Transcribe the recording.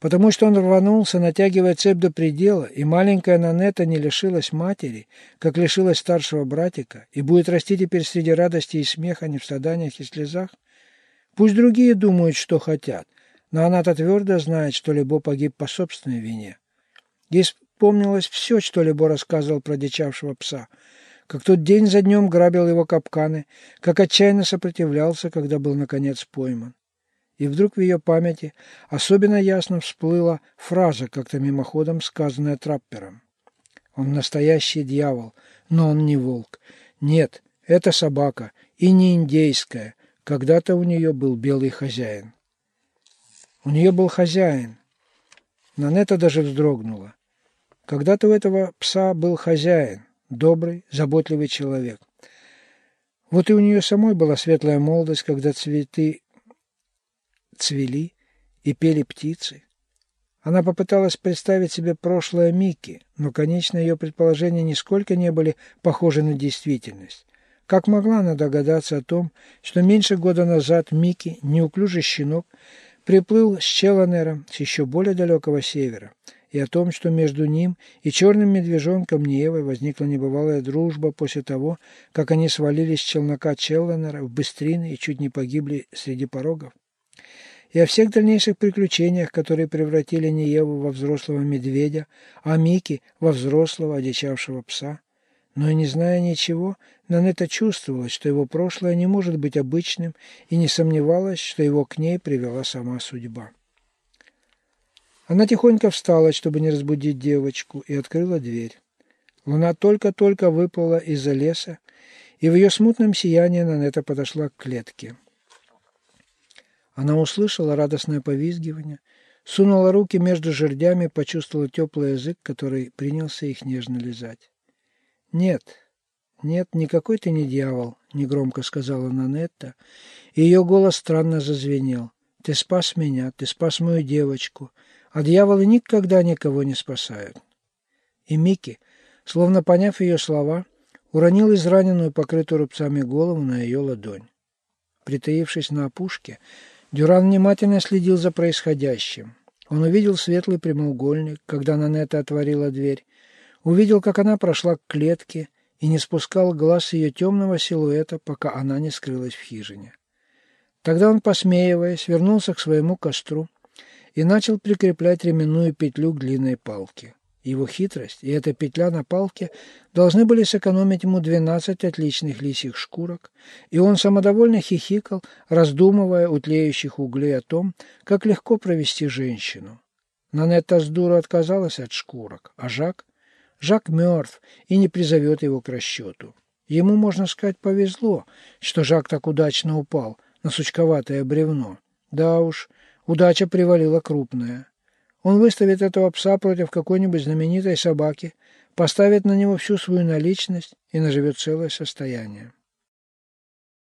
потому что он рванулся, натягивая цепь до предела, и маленькая Нанета не лишилась матери, как лишилась старшего братика, и будет расти теперь среди радости и смеха, а не в страданиях и слезах? Пусть другие думают, что хотят, но она-то твердо знает, что Лебо погиб по собственной вине. Ей вспомнилось все, что Лебо рассказывал про дичавшего пса, как тот день за днем грабил его капканы, как отчаянно сопротивлялся, когда был, наконец, пойман. И вдруг в ее памяти особенно ясно всплыла фраза, как-то мимоходом сказанная траппером. «Он настоящий дьявол, но он не волк. Нет, это собака, и не индейская. Когда-то у нее был белый хозяин». У нее был хозяин. Нанета даже вздрогнула. Когда-то у этого пса был хозяин, добрый, заботливый человек. Вот и у нее самой была светлая молодость, когда цветы цвели и пели птицы. Она попыталась представить себе прошлое Микки, но, конечно, ее предположения нисколько не были похожи на действительность. Как могла она догадаться о том, что меньше года назад Микки, неуклюжий щенок, приплыл с Челанером с еще более далекого севера, и о том, что между ним и черным медвежонком Ниевой возникла небывалая дружба после того, как они свалились с челнока Челланера в быстрины и чуть не погибли среди порогов и о всех дальнейших приключениях, которые превратили Ниеву во взрослого медведя, а Мики во взрослого одичавшего пса. Но и не зная ничего, Нанета чувствовала, что его прошлое не может быть обычным, и не сомневалась, что его к ней привела сама судьба. Она тихонько встала, чтобы не разбудить девочку, и открыла дверь. Луна только-только выплыла из-за леса, и в ее смутном сиянии Нанета подошла к клетке. Она услышала радостное повизгивание, сунула руки между жердями, почувствовала теплый язык, который принялся их нежно лизать. «Нет, нет, никакой ты не дьявол», — негромко сказала Нанетта, и ее голос странно зазвенел. «Ты спас меня, ты спас мою девочку, а дьяволы никогда никого не спасают». И Микки, словно поняв ее слова, уронил израненную, покрытую рубцами голову на ее ладонь. Притаившись на опушке, Дюран внимательно следил за происходящим. Он увидел светлый прямоугольник, когда Нанетта отворила дверь, увидел, как она прошла к клетке и не спускал глаз ее темного силуэта, пока она не скрылась в хижине. Тогда он, посмеиваясь, вернулся к своему костру и начал прикреплять ременную петлю к длинной палке. Его хитрость и эта петля на палке должны были сэкономить ему двенадцать отличных лисьих шкурок, и он самодовольно хихикал, раздумывая у тлеющих углей о том, как легко провести женщину. Нанетта с дуру отказалась от шкурок, а Жак? Жак мертв и не призовет его к расчету. Ему, можно сказать, повезло, что Жак так удачно упал на сучковатое бревно. Да уж, удача привалила крупная. Он выставит этого пса против какой-нибудь знаменитой собаки, поставит на него всю свою наличность и наживет целое состояние.